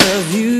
of you.